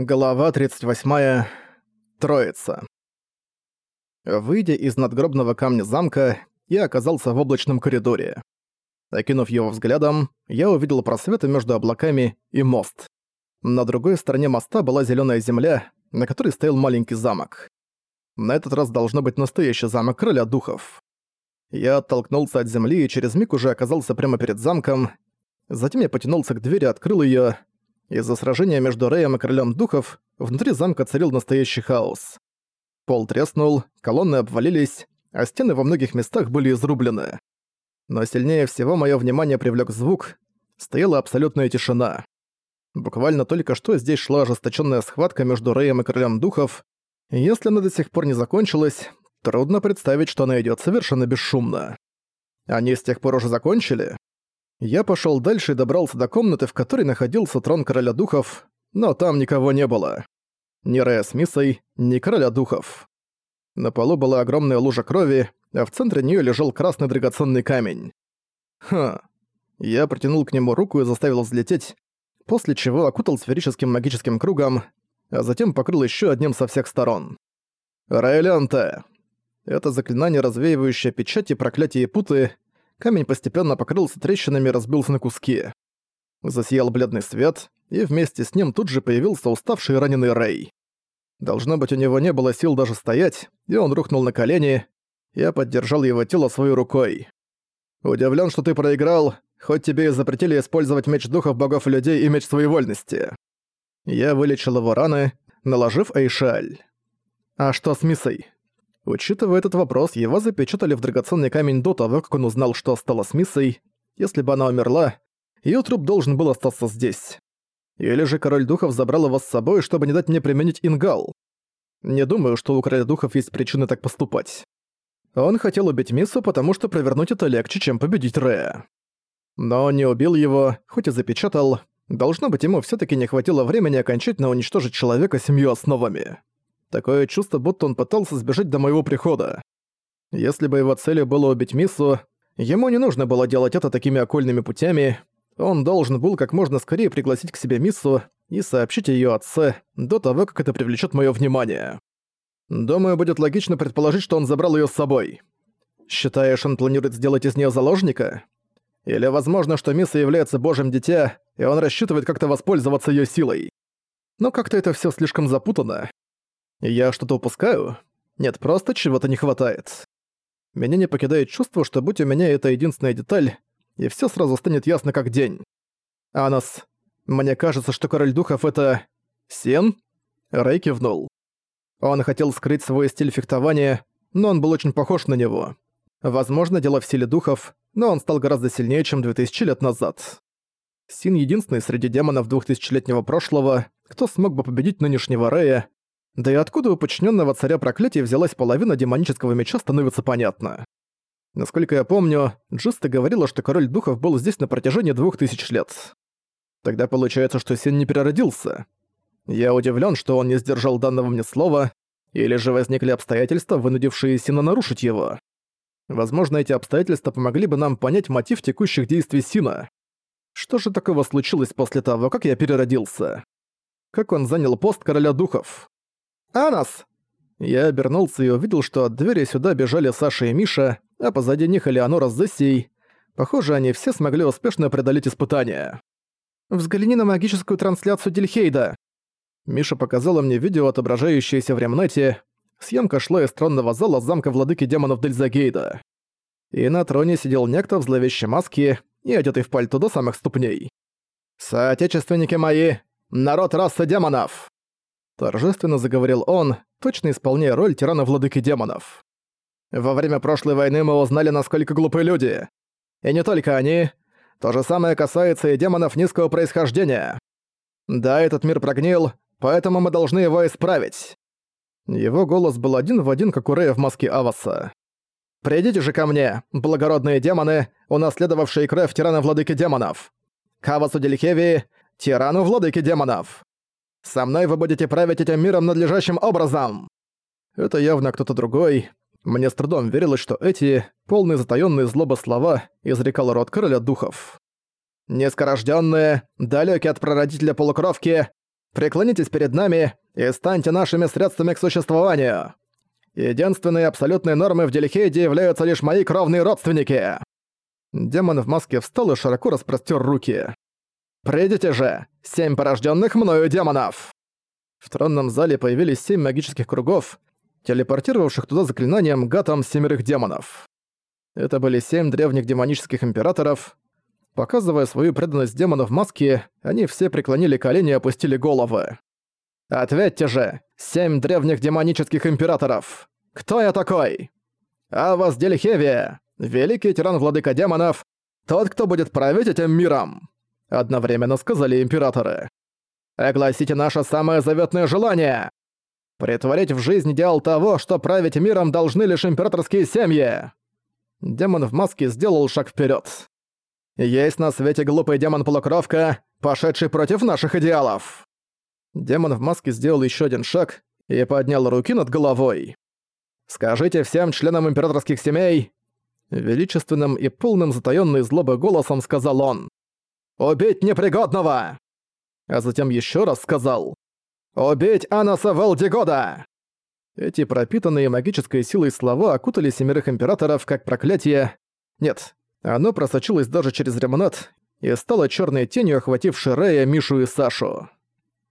Глава 38. Троица. Выйдя из надгробного камня замка, я оказался в облачном коридоре. Окинув его взглядом, я увидел просветы между облаками и мост. На другой стороне моста была зеленая земля, на которой стоял маленький замок. На этот раз должно быть настоящий замок короля духов. Я оттолкнулся от земли и через миг уже оказался прямо перед замком. Затем я потянулся к двери, открыл ее из-за сражения между Рэем и Королем Духов внутри замка царил настоящий хаос. Пол треснул, колонны обвалились, а стены во многих местах были изрублены. Но сильнее всего мое внимание привлек звук. Стояла абсолютная тишина. Буквально только что здесь шла ожесточенная схватка между Рэем и Королем Духов. И если она до сих пор не закончилась, трудно представить, что она идет совершенно бесшумно. Они с тех пор уже закончили? Я пошел дальше и добрался до комнаты, в которой находился трон короля духов, но там никого не было. Ни Рэя с Миссой, ни короля духов. На полу была огромная лужа крови, а в центре нее лежал красный драгоценный камень. Ха. Я протянул к нему руку и заставил взлететь, после чего окутал сферическим магическим кругом, а затем покрыл еще одним со всех сторон. Райлянте. Это заклинание, развеивающее печати, проклятия и путы, камень постепенно покрылся трещинами и разбился на куски. Засиял бледный свет, и вместе с ним тут же появился уставший и раненый Рэй. Должно быть, у него не было сил даже стоять, и он рухнул на колени. Я поддержал его тело своей рукой. «Удивлен, что ты проиграл, хоть тебе и запретили использовать меч духов богов и людей и меч своей вольности». Я вылечил его раны, наложив Эйшаль. «А что с Миссой?» Учитывая этот вопрос, его запечатали в драгоценный камень до того, как он узнал, что стало с Миссой. Если бы она умерла, ее труп должен был остаться здесь. Или же король духов забрал его с собой, чтобы не дать мне применить ингал. Не думаю, что у короля духов есть причины так поступать. Он хотел убить Миссу, потому что провернуть это легче, чем победить Рея. Но он не убил его, хоть и запечатал. Должно быть, ему все таки не хватило времени окончательно уничтожить человека семью основами. Такое чувство, будто он пытался сбежать до моего прихода. Если бы его целью было убить Миссу, ему не нужно было делать это такими окольными путями. Он должен был как можно скорее пригласить к себе Миссу и сообщить ее отце до того, как это привлечет мое внимание. Думаю, будет логично предположить, что он забрал ее с собой. Считаешь, он планирует сделать из нее заложника? Или возможно, что Мисса является божьим дитя, и он рассчитывает как-то воспользоваться ее силой? Но как-то это все слишком запутано. Я что-то упускаю? Нет, просто чего-то не хватает. Меня не покидает чувство, что будь у меня это единственная деталь, и все сразу станет ясно как день. Анас, мне кажется, что король духов — это... Сен? Рэй кивнул. Он хотел скрыть свой стиль фехтования, но он был очень похож на него. Возможно, дело в силе духов, но он стал гораздо сильнее, чем 2000 лет назад. Син единственный среди демонов двухтысячелетнего прошлого, кто смог бы победить нынешнего Рэя, да и откуда у подчиненного царя проклятия взялась половина демонического меча, становится понятно. Насколько я помню, Джиста говорила, что король духов был здесь на протяжении двух тысяч лет. Тогда получается, что Син не переродился. Я удивлен, что он не сдержал данного мне слова, или же возникли обстоятельства, вынудившие Сина нарушить его. Возможно, эти обстоятельства помогли бы нам понять мотив текущих действий Сина. Что же такого случилось после того, как я переродился? Как он занял пост короля духов? «Анас!» Я обернулся и увидел, что от двери сюда бежали Саша и Миша, а позади них Элеонора с Зессией. Похоже, они все смогли успешно преодолеть испытания. «Взгляни на магическую трансляцию Дильхейда!» Миша показала мне видео, отображающееся в ремнете. Съемка шла из тронного зала замка владыки демонов Дельзагейда. И на троне сидел некто в зловещей маске и одетый в пальто до самых ступней. «Соотечественники мои! Народ расы демонов!» Торжественно заговорил он, точно исполняя роль тирана-владыки демонов. «Во время прошлой войны мы узнали, насколько глупы люди. И не только они. То же самое касается и демонов низкого происхождения. Да, этот мир прогнил, поэтому мы должны его исправить». Его голос был один в один, как у Рэя в маске Аваса. «Придите же ко мне, благородные демоны, унаследовавшие кровь тирана-владыки демонов! К Авасу Дельхеви, тирану-владыки демонов!» Со мной вы будете править этим миром надлежащим образом!» Это явно кто-то другой. Мне с трудом верилось, что эти, полные затаённые злобы слова, изрекал род короля духов. «Нескорождённые, далёкие от прародителя полукровки, преклонитесь перед нами и станьте нашими средствами к существованию. Единственной абсолютной нормой в Делихейде являются лишь мои кровные родственники». Демон в маске встал и широко распростер руки. «Придите же, семь порожденных мною демонов!» В тронном зале появились семь магических кругов, телепортировавших туда заклинанием гатом семерых демонов. Это были семь древних демонических императоров. Показывая свою преданность демону в маске, они все преклонили колени и опустили головы. «Ответьте же, семь древних демонических императоров! Кто я такой?» «Авас Дельхевия, великий тиран-владыка демонов, тот, кто будет править этим миром!» Одновременно сказали императоры. «Огласите наше самое заветное желание! Притворить в жизнь дел того, что править миром должны лишь императорские семьи!» Демон в маске сделал шаг вперед. «Есть на свете глупый демон-полукровка, пошедший против наших идеалов!» Демон в маске сделал еще один шаг и поднял руки над головой. «Скажите всем членам императорских семей...» Величественным и полным затаённой злобы голосом сказал он. «Убить непригодного!» А затем еще раз сказал. «Убить Анаса Валдигода!» Эти пропитанные магической силой слова окутали семерых императоров как проклятие. Нет, оно просочилось даже через ремонат и стало черной тенью, охватившей Рэя, Мишу и Сашу.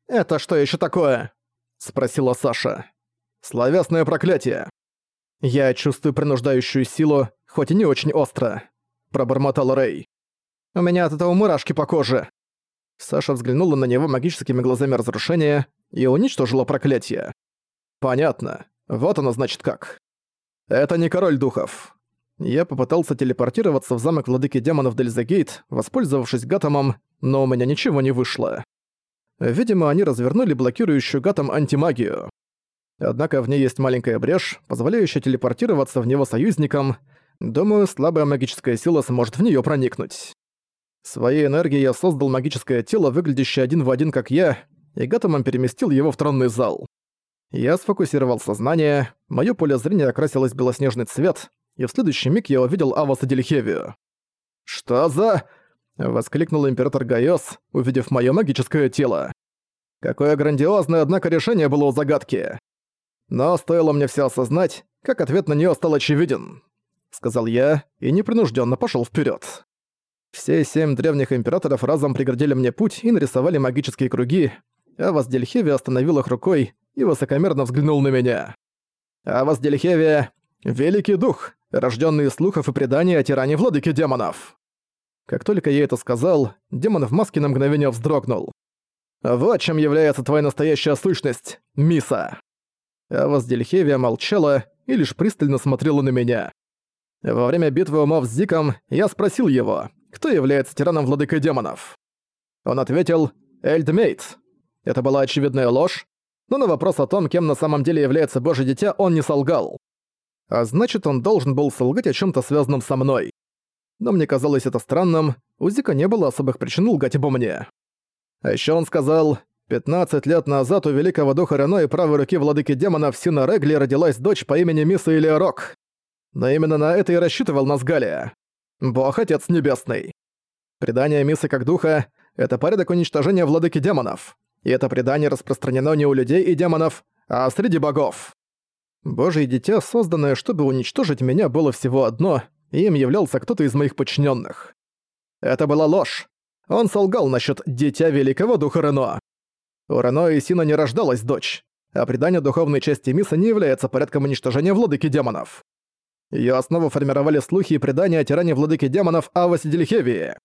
«Это что еще такое?» — спросила Саша. «Словесное проклятие». «Я чувствую принуждающую силу, хоть и не очень остро», — пробормотал Рэй. «У меня от этого мурашки по коже». Саша взглянула на него магическими глазами разрушения и уничтожила проклятие. Понятно. Вот оно значит как. Это не король духов. Я попытался телепортироваться в замок владыки демонов Дельзагейт, воспользовавшись гатомом, но у меня ничего не вышло. Видимо, они развернули блокирующую гатом антимагию. Однако в ней есть маленькая брешь, позволяющая телепортироваться в него союзникам. Думаю, слабая магическая сила сможет в нее проникнуть. Своей энергией я создал магическое тело, выглядящее один в один как я, и гатомом переместил его в тронный зал. Я сфокусировал сознание, моё поле зрения окрасилось в белоснежный цвет, и в следующий миг я увидел Аваса Дельхевию. «Что за...» — воскликнул император Гайос, увидев моё магическое тело. Какое грандиозное, однако, решение было у загадки. Но стоило мне всё осознать, как ответ на неё стал очевиден. Сказал я и непринужденно пошёл вперёд. Все семь древних императоров разом преградили мне путь и нарисовали магические круги, а Воздельхеви остановил их рукой и высокомерно взглянул на меня. А Воздельхеви — великий дух, рожденный из слухов и преданий о тиране владыки демонов. Как только я это сказал, демон в маске на мгновение вздрогнул. «Вот чем является твоя настоящая сущность, Миса!» А Воздельхевия молчала и лишь пристально смотрела на меня. Во время битвы умов с Зиком я спросил его, кто является тираном владыкой демонов. Он ответил «Эльдмейт». Это была очевидная ложь, но на вопрос о том, кем на самом деле является Божье дитя, он не солгал. А значит, он должен был солгать о чем то связанном со мной. Но мне казалось это странным, у Зика не было особых причин лгать обо мне. А еще он сказал, 15 лет назад у великого духа Рено и правой руки владыки демонов Сина Регли родилась дочь по имени Миса Илиарок. Но именно на это и рассчитывал Назгалия. Бог-Отец Небесный. Предание Мисы как духа — это порядок уничтожения владыки демонов. И это предание распространено не у людей и демонов, а среди богов. Божье дитя, созданное, чтобы уничтожить меня, было всего одно, и им являлся кто-то из моих подчиненных. Это была ложь. Он солгал насчет «дитя великого духа Рено». У Рено и Сина не рождалась дочь, а предание духовной части Миса не является порядком уничтожения владыки демонов. Её основу формировали слухи и предания о тиране владыки демонов Авасе Дельхевии.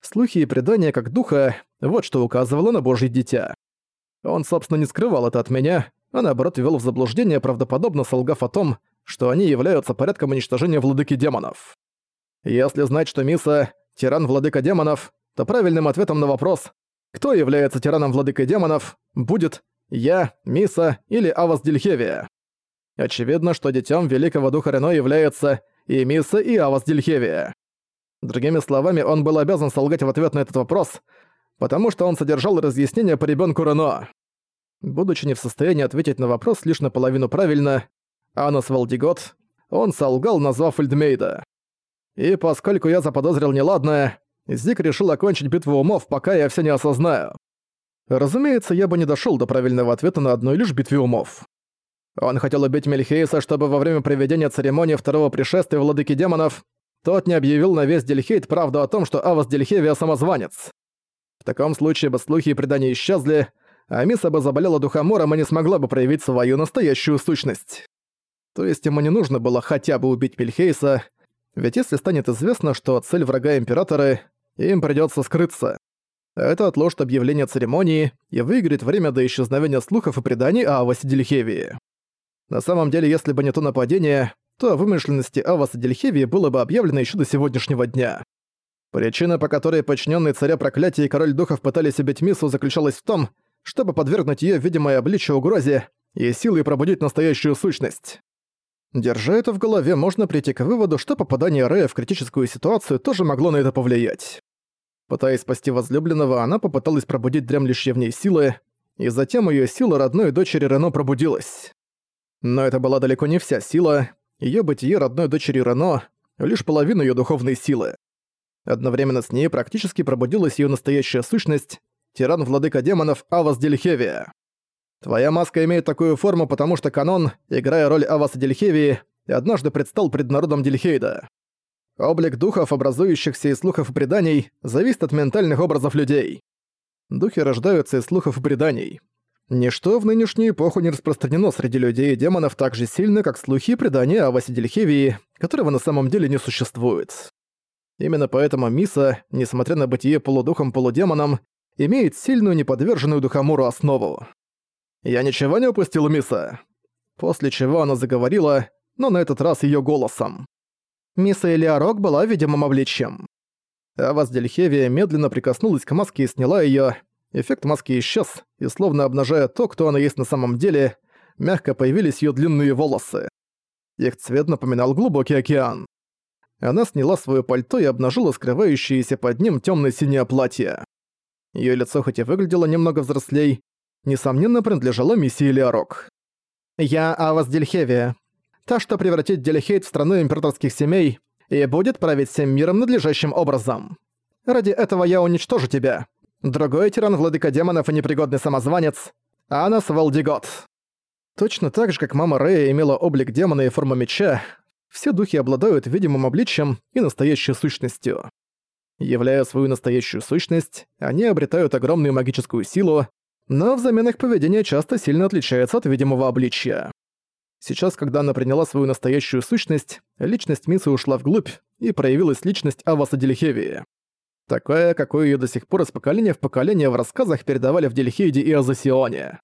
Слухи и предания как духа — вот что указывало на божье дитя. Он, собственно, не скрывал это от меня, а наоборот ввел в заблуждение, правдоподобно солгав о том, что они являются порядком уничтожения владыки демонов. Если знать, что Миса — тиран владыка демонов, то правильным ответом на вопрос «Кто является тираном владыкой демонов?» будет «Я, Миса или Авас Дельхевия». Очевидно, что детям Великого Духа Рено является и Миса, и Авас Дельхевия. Другими словами, он был обязан солгать в ответ на этот вопрос, потому что он содержал разъяснение по ребенку Рено. Будучи не в состоянии ответить на вопрос лишь наполовину правильно, Анос Валдигот, он солгал, назвав Эльдмейда. И поскольку я заподозрил неладное, Зик решил окончить битву умов, пока я все не осознаю. Разумеется, я бы не дошёл до правильного ответа на одной лишь битве умов. Он хотел убить Мельхейса, чтобы во время проведения церемонии второго пришествия владыки демонов тот не объявил на весь Дельхейт правду о том, что Авас Дельхевия самозванец. В таком случае бы слухи и предания исчезли, а Миса бы заболела духомором и не смогла бы проявить свою настоящую сущность. То есть ему не нужно было хотя бы убить Мельхейса, ведь если станет известно, что цель врага Императора, им придётся скрыться. Это отложит объявление церемонии и выиграет время до исчезновения слухов и преданий о Авасе Дельхевии. На самом деле, если бы не то нападение, то о вымышленности Аваса Дельхевии было бы объявлено ещё до сегодняшнего дня. Причина, по которой подчиненные царя проклятия и король духов пытались убить Мису, заключалась в том, чтобы подвергнуть ее видимое обличие угрозе и силой пробудить настоящую сущность. Держа это в голове, можно прийти к выводу, что попадание Рэя в критическую ситуацию тоже могло на это повлиять. Пытаясь спасти возлюбленного, она попыталась пробудить дремлющие в ней силы, и затем ее сила родной дочери Рено пробудилась. Но это была далеко не вся сила, ее бытие родной дочери Рено — лишь половина ее духовной силы. Одновременно с ней практически пробудилась ее настоящая сущность — тиран-владыка демонов Авас Дельхевия. Твоя маска имеет такую форму, потому что канон, играя роль Аваса Дельхевии, однажды предстал пред народом Дельхейда. Облик духов, образующихся из слухов и преданий, зависит от ментальных образов людей. Духи рождаются из слухов и преданий. Ничто в нынешнюю эпоху не распространено среди людей и демонов так же сильно, как слухи и предания о Васе Дельхевии, которого на самом деле не существует. Именно поэтому Миса, несмотря на бытие полудухом-полудемоном, имеет сильную неподверженную духомору основу. «Я ничего не упустил, Миса?» После чего она заговорила, но на этот раз её голосом. Миса Элиарок была видимым обличьем. Авас Дельхевия медленно прикоснулась к маске и сняла её. Эффект маски исчез, и словно обнажая то, кто она есть на самом деле, мягко появились её длинные волосы. Их цвет напоминал глубокий океан. Она сняла своё пальто и обнажила скрывающееся под ним тёмно-синее платье. Её лицо хоть и выглядело немного взрослей, несомненно, принадлежала миссии Леорок. «Я Авас Дельхевия, та, что превратит Дельхейт в страну императорских семей и будет править всем миром надлежащим образом. Ради этого я уничтожу тебя. Другой тиран владыка демонов и непригодный самозванец — Анас Валдигот». Точно так же, как мама Рэя имела облик демона и форму меча, все духи обладают видимым обличием и настоящей сущностью. Являя свою настоящую сущность, они обретают огромную магическую силу, но взамен их поведение часто сильно отличается от видимого обличия. Сейчас, когда она приняла свою настоящую сущность, личность Мисы ушла вглубь, и проявилась личность Аваса Дельхевии. Такая, какой ее до сих пор из поколения в поколение в рассказах передавали в Дельхейде и Азосионе.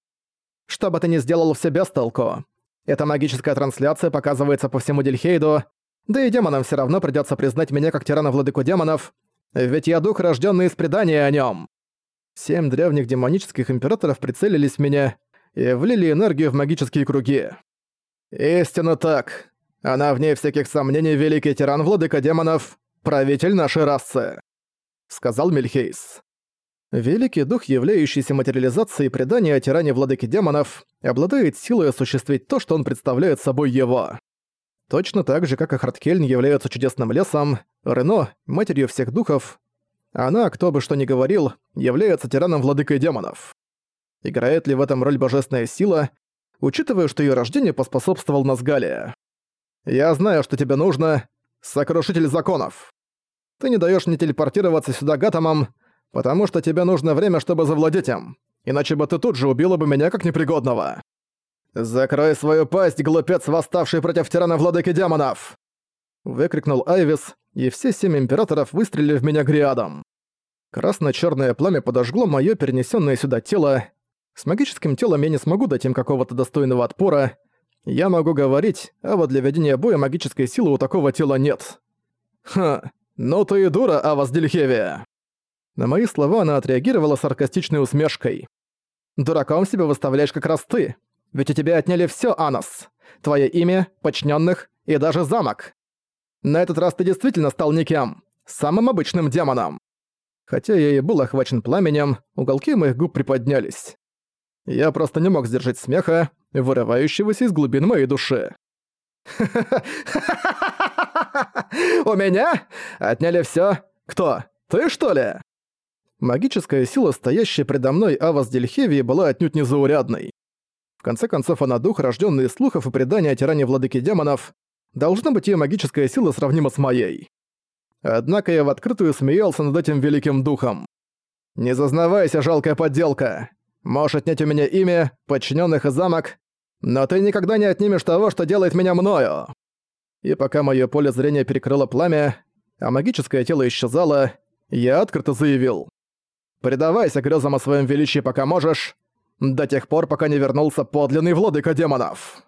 Что бы ты ни сделал в себя, Сталко. Эта магическая трансляция показывается по всему Дельхейду, да и демонам все равно придется признать меня как тирана-владыку демонов, ведь я дух, рожденный из предания о нем. Семь древних демонических императоров прицелились в меня и влили энергию в магические круги. Истинно так. Она вне всяких сомнений великий тиран владыка демонов, правитель нашей расы, сказал Мельхейс. Великий дух, являющийся материализацией предания о тиране владыки демонов, обладает силой осуществить то, что он представляет собой его. Точно так же, как и Харткельн является чудесным лесом, Рено — матерью всех духов, она, кто бы что ни говорил, является тираном-владыкой демонов. Играет ли в этом роль божественная сила, учитывая, что ее рождение поспособствовал Назгалия? Я знаю, что тебе нужно, сокрушитель законов. Ты не даешь мне телепортироваться сюда гатомом, потому что тебе нужно время, чтобы завладеть им. Иначе бы ты тут же убила бы меня как непригодного. Закрой свою пасть, глупец, восставший против тирана владыки демонов! Выкрикнул Айвис, и все семь императоров выстрелили в меня гриадом. Красно-чёрное пламя подожгло моё перенесённое сюда тело. С магическим телом я не смогу дать им какого-то достойного отпора. Я могу говорить, а вот для ведения боя магической силы у такого тела нет. Ха, ну ты и дура, Авас Дельхевия. На мои слова она отреагировала саркастичной усмешкой. Дураком себя выставляешь как раз ты. Ведь у тебя отняли всё, Анос. Твоё имя, подчинённых и даже замок. На этот раз ты действительно стал никем. Самым обычным демоном. Хотя я и был охвачен пламенем, уголки моих губ приподнялись. Я просто не мог сдержать смеха, вырывающегося из глубин моей души. У меня? Отняли всё? Кто? Ты, что ли?» Магическая сила, стоящая предо мной Авас Дельхевии, была отнюдь незаурядной. В конце концов, она дух, рожденный из слухов и преданий о тиране владыки демонов. Должна быть, ее магическая сила сравнима с моей. Однако я в открытую смеялся над этим великим духом. «Не зазнавайся, жалкая подделка! Можешь отнять у меня имя, подчиненных и замок, но ты никогда не отнимешь того, что делает меня мною!» И пока мое поле зрения перекрыло пламя, а магическое тело исчезало, я открыто заявил. «Предавайся грезам о своем величии, пока можешь, до тех пор, пока не вернулся подлинный владыка демонов!»